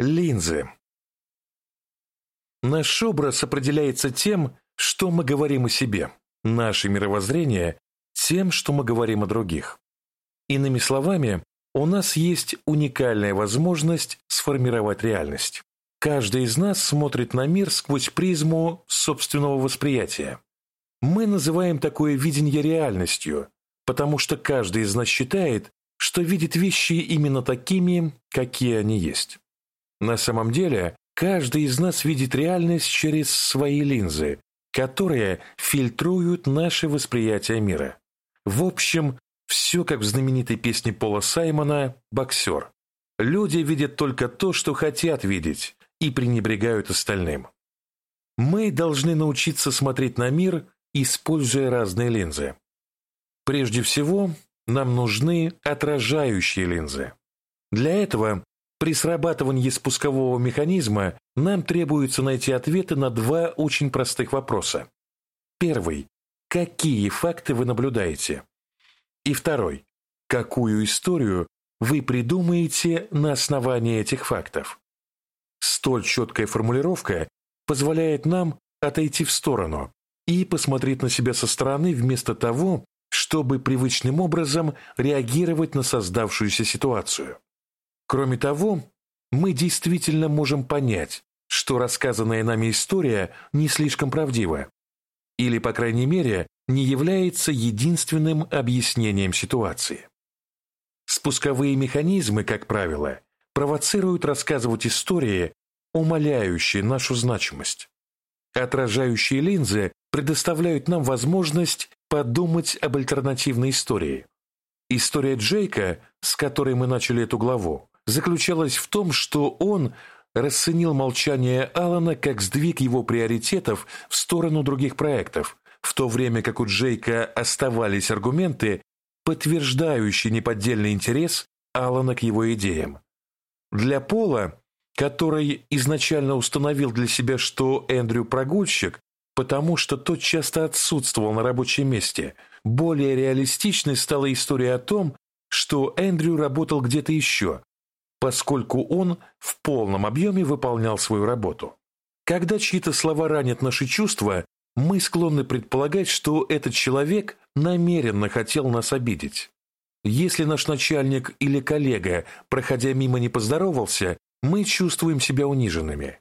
Линзы. Наш образ определяется тем, что мы говорим о себе, наше мировоззрение – тем, что мы говорим о других. Иными словами, у нас есть уникальная возможность сформировать реальность. Каждый из нас смотрит на мир сквозь призму собственного восприятия. Мы называем такое видение реальностью, потому что каждый из нас считает, что видит вещи именно такими, какие они есть. На самом деле, каждый из нас видит реальность через свои линзы, которые фильтруют наше восприятие мира. В общем, все как в знаменитой песне Пола Саймона «Боксер». Люди видят только то, что хотят видеть, и пренебрегают остальным. Мы должны научиться смотреть на мир, используя разные линзы. Прежде всего, нам нужны отражающие линзы. Для этого при срабатывании спускового механизма нам требуется найти ответы на два очень простых вопроса. Первый. Какие факты вы наблюдаете? И второй. Какую историю вы придумаете на основании этих фактов? Столь четкая формулировка позволяет нам отойти в сторону и посмотреть на себя со стороны вместо того, чтобы привычным образом реагировать на создавшуюся ситуацию. Кроме того, мы действительно можем понять, что рассказанная нами история не слишком правдива, или, по крайней мере, не является единственным объяснением ситуации. Спусковые механизмы, как правило, провоцируют рассказывать истории, умаляющие нашу значимость. Отражающие линзы предоставляют нам возможность подумать об альтернативной истории. История Джейка, с которой мы начали эту главу, заключалась в том, что он расценил молчание Алана как сдвиг его приоритетов в сторону других проектов, в то время как у Джейка оставались аргументы, подтверждающие неподдельный интерес Алана к его идеям. Для Пола, который изначально установил для себя, что Эндрю прогульщик, потому что тот часто отсутствовал на рабочем месте, более реалистичной стала история о том, что Эндрю работал где-то еще, поскольку он в полном объеме выполнял свою работу. Когда чьи-то слова ранят наши чувства, мы склонны предполагать, что этот человек намеренно хотел нас обидеть. Если наш начальник или коллега, проходя мимо, не поздоровался, мы чувствуем себя униженными.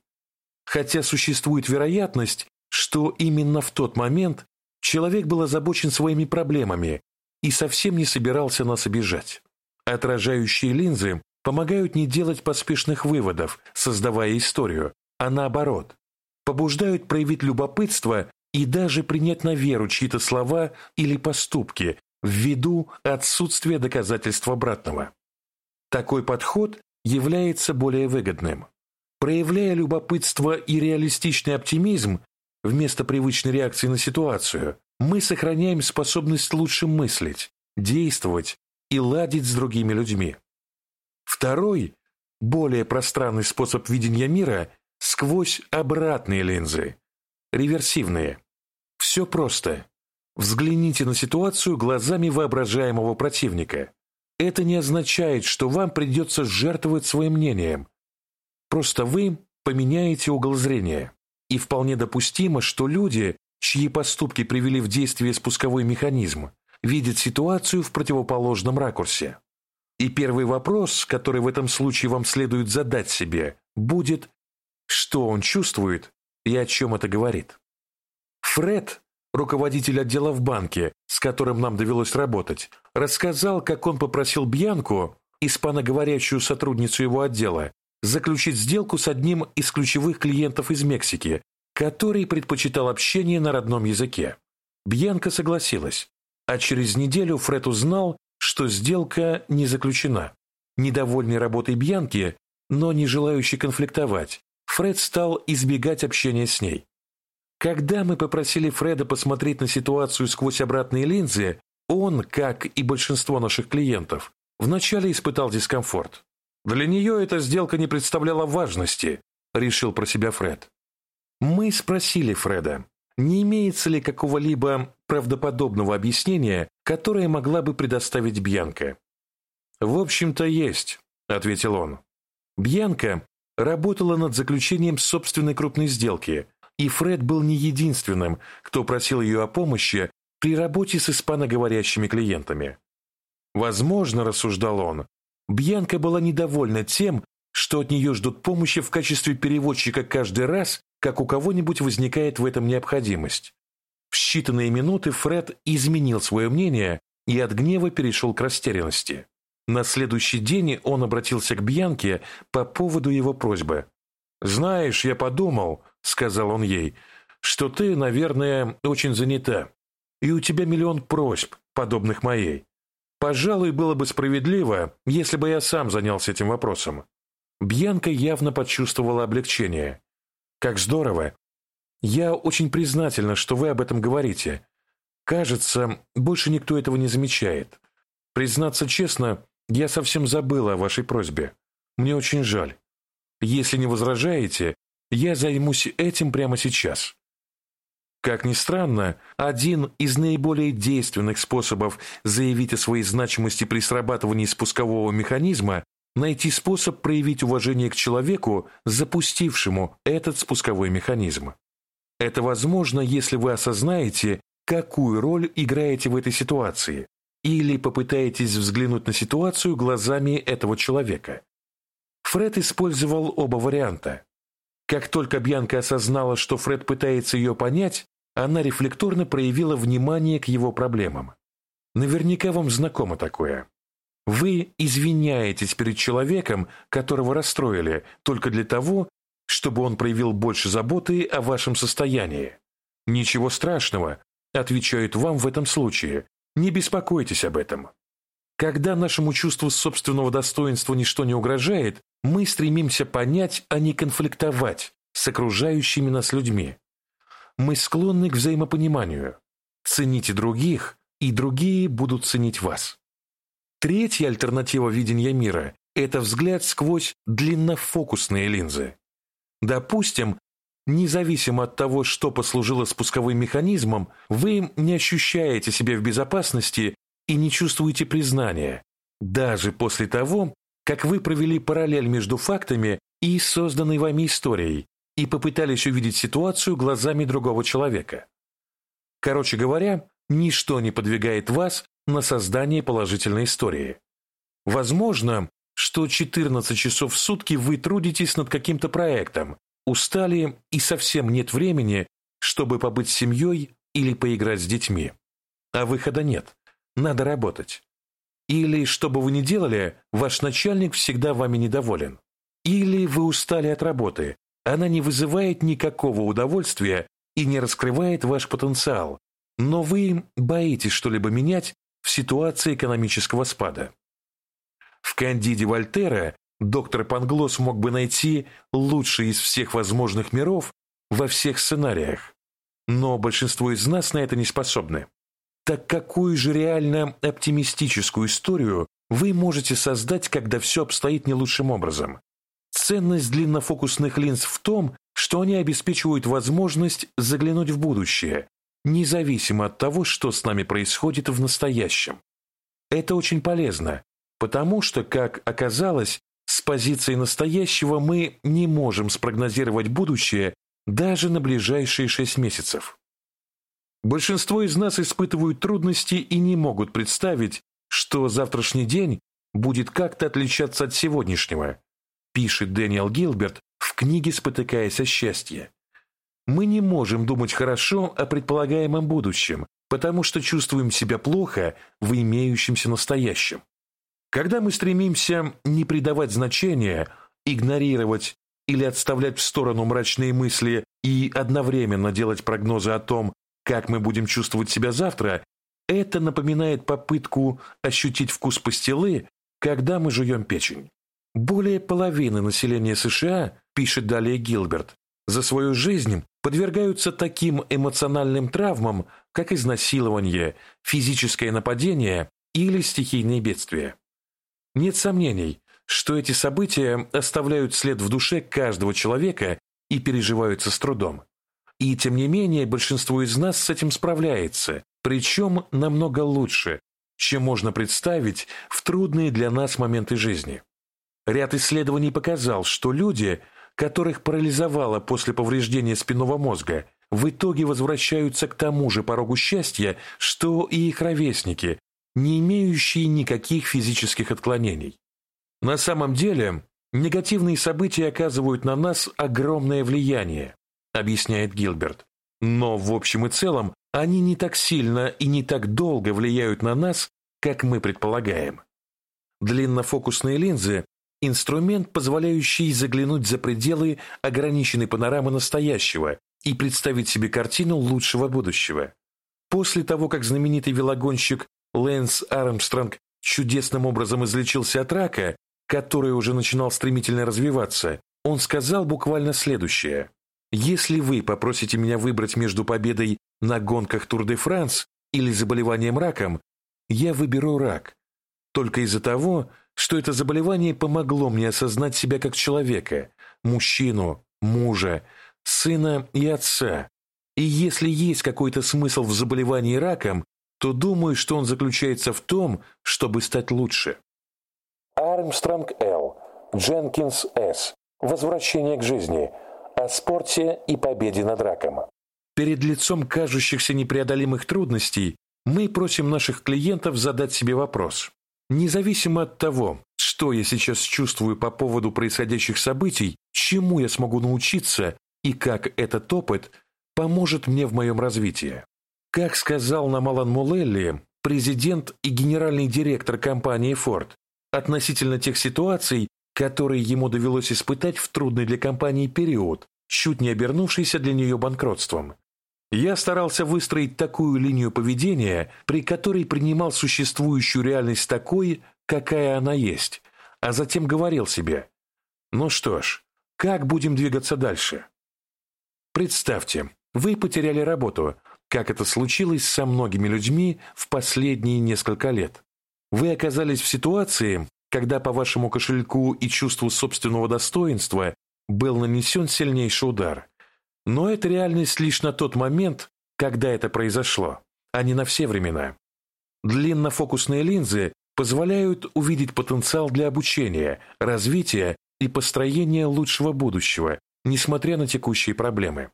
Хотя существует вероятность, что именно в тот момент человек был озабочен своими проблемами и совсем не собирался нас обижать. Отражающие линзы помогают не делать поспешных выводов, создавая историю, а наоборот, побуждают проявить любопытство и даже принять на веру чьи-то слова или поступки ввиду отсутствия доказательств обратного. Такой подход является более выгодным. Проявляя любопытство и реалистичный оптимизм вместо привычной реакции на ситуацию, мы сохраняем способность лучше мыслить, действовать и ладить с другими людьми. Второй, более пространный способ видения мира сквозь обратные линзы, реверсивные. Все просто. Взгляните на ситуацию глазами воображаемого противника. Это не означает, что вам придется жертвовать своим мнением. Просто вы поменяете угол зрения. И вполне допустимо, что люди, чьи поступки привели в действие спусковой механизм, видят ситуацию в противоположном ракурсе. И первый вопрос, который в этом случае вам следует задать себе, будет, что он чувствует и о чем это говорит. Фред, руководитель отдела в банке, с которым нам довелось работать, рассказал, как он попросил Бьянку, испаноговорящую сотрудницу его отдела, заключить сделку с одним из ключевых клиентов из Мексики, который предпочитал общение на родном языке. Бьянка согласилась, а через неделю Фред узнал, что сделка не заключена. Недовольный работой Бьянки, но не желающий конфликтовать, Фред стал избегать общения с ней. Когда мы попросили Фреда посмотреть на ситуацию сквозь обратные линзы, он, как и большинство наших клиентов, вначале испытал дискомфорт. Для нее эта сделка не представляла важности, решил про себя Фред. Мы спросили Фреда, не имеется ли какого-либо правдоподобного объяснения, которое могла бы предоставить Бьянка. «В общем-то, есть», — ответил он. Бьянка работала над заключением собственной крупной сделки, и Фред был не единственным, кто просил ее о помощи при работе с испаноговорящими клиентами. Возможно, рассуждал он, Бьянка была недовольна тем, что от нее ждут помощи в качестве переводчика каждый раз, как у кого-нибудь возникает в этом необходимость. В считанные минуты Фред изменил свое мнение и от гнева перешел к растерянности. На следующий день он обратился к Бьянке по поводу его просьбы. «Знаешь, я подумал», — сказал он ей, — «что ты, наверное, очень занята, и у тебя миллион просьб, подобных моей. Пожалуй, было бы справедливо, если бы я сам занялся этим вопросом». Бьянка явно почувствовала облегчение. «Как здорово! Я очень признательна, что вы об этом говорите. Кажется, больше никто этого не замечает. Признаться честно, я совсем забыла о вашей просьбе. Мне очень жаль. Если не возражаете, я займусь этим прямо сейчас. Как ни странно, один из наиболее действенных способов заявить о своей значимости при срабатывании спускового механизма – найти способ проявить уважение к человеку, запустившему этот спусковой механизм. Это возможно, если вы осознаете, какую роль играете в этой ситуации, или попытаетесь взглянуть на ситуацию глазами этого человека. Фред использовал оба варианта. Как только Бьянка осознала, что Фред пытается ее понять, она рефлекторно проявила внимание к его проблемам. Наверняка вам знакомо такое. Вы извиняетесь перед человеком, которого расстроили, только для того, чтобы он проявил больше заботы о вашем состоянии. Ничего страшного, отвечают вам в этом случае, не беспокойтесь об этом. Когда нашему чувству собственного достоинства ничто не угрожает, мы стремимся понять, а не конфликтовать с окружающими нас людьми. Мы склонны к взаимопониманию. Цените других, и другие будут ценить вас. Третья альтернатива видения мира – это взгляд сквозь длиннофокусные линзы. Допустим, Независимо от того, что послужило спусковым механизмом, вы не ощущаете себя в безопасности и не чувствуете признания, даже после того, как вы провели параллель между фактами и созданной вами историей и попытались увидеть ситуацию глазами другого человека. Короче говоря, ничто не подвигает вас на создание положительной истории. Возможно, что 14 часов в сутки вы трудитесь над каким-то проектом, Устали и совсем нет времени, чтобы побыть с семьей или поиграть с детьми. А выхода нет. Надо работать. Или, что бы вы ни делали, ваш начальник всегда вами недоволен. Или вы устали от работы. Она не вызывает никакого удовольствия и не раскрывает ваш потенциал, но вы боитесь что-либо менять в ситуации экономического спада. В «Кандиде Вольтера» доктор Панглос мог бы найти лучший из всех возможных миров во всех сценариях. Но большинство из нас на это не способны. Так какую же реально оптимистическую историю вы можете создать, когда все обстоит не лучшим образом? Ценность длиннофокусных линз в том, что они обеспечивают возможность заглянуть в будущее, независимо от того, что с нами происходит в настоящем. Это очень полезно, потому что, как оказалось, с позиции настоящего мы не можем спрогнозировать будущее даже на ближайшие шесть месяцев. Большинство из нас испытывают трудности и не могут представить, что завтрашний день будет как-то отличаться от сегодняшнего, пишет Дэниел Гилберт в книге «Спотыкаясь о счастье». Мы не можем думать хорошо о предполагаемом будущем, потому что чувствуем себя плохо в имеющемся настоящем. Когда мы стремимся не придавать значения, игнорировать или отставлять в сторону мрачные мысли и одновременно делать прогнозы о том, как мы будем чувствовать себя завтра, это напоминает попытку ощутить вкус пастилы, когда мы жуем печень. Более половины населения США, пишет далее Гилберт, за свою жизнь подвергаются таким эмоциональным травмам, как изнасилование, физическое нападение или стихийные бедствия. Нет сомнений, что эти события оставляют след в душе каждого человека и переживаются с трудом. И тем не менее большинство из нас с этим справляется, причем намного лучше, чем можно представить в трудные для нас моменты жизни. Ряд исследований показал, что люди, которых парализовало после повреждения спинного мозга, в итоге возвращаются к тому же порогу счастья, что и их ровесники, не имеющие никаких физических отклонений. На самом деле, негативные события оказывают на нас огромное влияние, объясняет Гилберт. Но в общем и целом они не так сильно и не так долго влияют на нас, как мы предполагаем. Длиннофокусные линзы – инструмент, позволяющий заглянуть за пределы ограниченной панорамы настоящего и представить себе картину лучшего будущего. После того, как знаменитый велогонщик Лэнс Армстронг чудесным образом излечился от рака, который уже начинал стремительно развиваться, он сказал буквально следующее. «Если вы попросите меня выбрать между победой на гонках Тур-де-Франс или заболеванием раком, я выберу рак. Только из-за того, что это заболевание помогло мне осознать себя как человека, мужчину, мужа, сына и отца. И если есть какой-то смысл в заболевании раком, то думаю, что он заключается в том, чтобы стать лучше. Армстронг Л. Дженкинс С. Возвращение к жизни. О спорте и победе над раком. Перед лицом кажущихся непреодолимых трудностей мы просим наших клиентов задать себе вопрос. Независимо от того, что я сейчас чувствую по поводу происходящих событий, чему я смогу научиться и как этот опыт поможет мне в моем развитии. Как сказал нам Алан Мулелли, президент и генеральный директор компании Ford, относительно тех ситуаций, которые ему довелось испытать в трудный для компании период, чуть не обернувшийся для нее банкротством. Я старался выстроить такую линию поведения, при которой принимал существующую реальность такой, какая она есть, а затем говорил себе, ну что ж, как будем двигаться дальше? Представьте, вы потеряли работу, как это случилось со многими людьми в последние несколько лет. Вы оказались в ситуации, когда по вашему кошельку и чувству собственного достоинства был нанесен сильнейший удар. Но это реальность лишь на тот момент, когда это произошло, а не на все времена. Длиннофокусные линзы позволяют увидеть потенциал для обучения, развития и построения лучшего будущего, несмотря на текущие проблемы.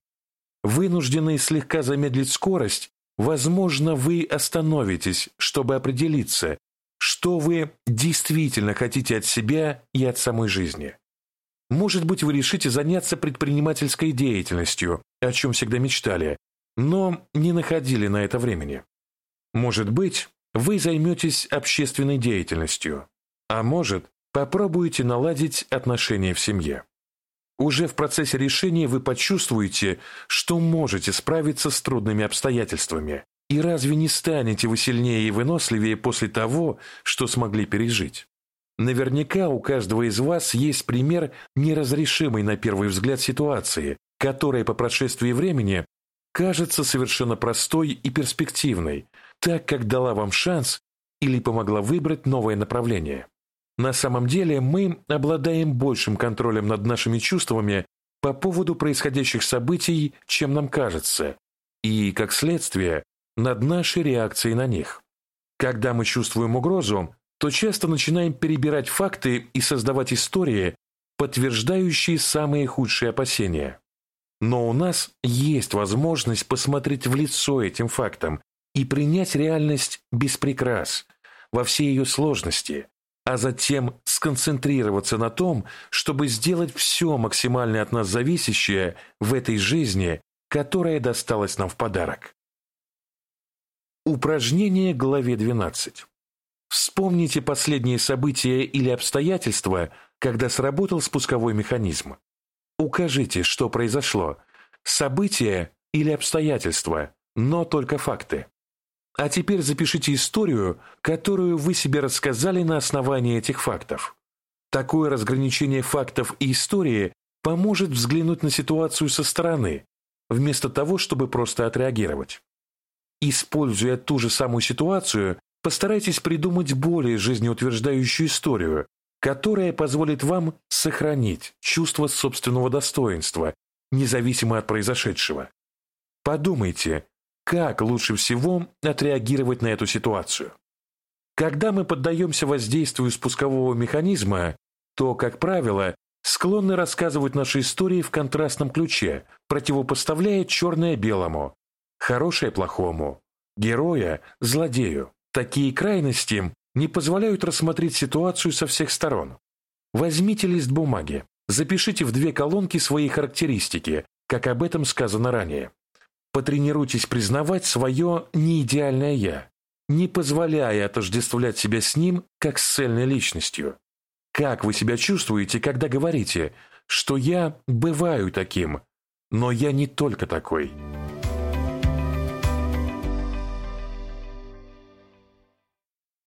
Вынужденные слегка замедлить скорость, возможно, вы остановитесь, чтобы определиться, что вы действительно хотите от себя и от самой жизни. Может быть, вы решите заняться предпринимательской деятельностью, о чем всегда мечтали, но не находили на это времени. Может быть, вы займетесь общественной деятельностью, а может, попробуете наладить отношения в семье. Уже в процессе решения вы почувствуете, что можете справиться с трудными обстоятельствами. И разве не станете вы сильнее и выносливее после того, что смогли пережить? Наверняка у каждого из вас есть пример неразрешимой на первый взгляд ситуации, которая по прошествии времени кажется совершенно простой и перспективной, так как дала вам шанс или помогла выбрать новое направление. На самом деле мы обладаем большим контролем над нашими чувствами по поводу происходящих событий, чем нам кажется, и, как следствие, над нашей реакцией на них. Когда мы чувствуем угрозу, то часто начинаем перебирать факты и создавать истории, подтверждающие самые худшие опасения. Но у нас есть возможность посмотреть в лицо этим фактам и принять реальность без прикрас, во всей ее сложности, а затем сконцентрироваться на том, чтобы сделать все максимально от нас зависящее в этой жизни, которая досталась нам в подарок. Упражнение главе 12. Вспомните последние события или обстоятельства, когда сработал спусковой механизм. Укажите, что произошло. События или обстоятельства, но только факты. А теперь запишите историю, которую вы себе рассказали на основании этих фактов. Такое разграничение фактов и истории поможет взглянуть на ситуацию со стороны, вместо того, чтобы просто отреагировать. Используя ту же самую ситуацию, постарайтесь придумать более жизнеутверждающую историю, которая позволит вам сохранить чувство собственного достоинства, независимо от произошедшего. Подумайте, как лучше всего отреагировать на эту ситуацию? Когда мы поддаемся воздействию спускового механизма, то, как правило, склонны рассказывать наши истории в контрастном ключе, противопоставляя черное белому, хорошее плохому, героя злодею. Такие крайности не позволяют рассмотреть ситуацию со всех сторон. Возьмите лист бумаги, запишите в две колонки свои характеристики, как об этом сказано ранее. Потренируйтесь признавать свое неидеальное «я», не позволяя отождествлять себя с ним как с цельной личностью. Как вы себя чувствуете, когда говорите, что я бываю таким, но я не только такой –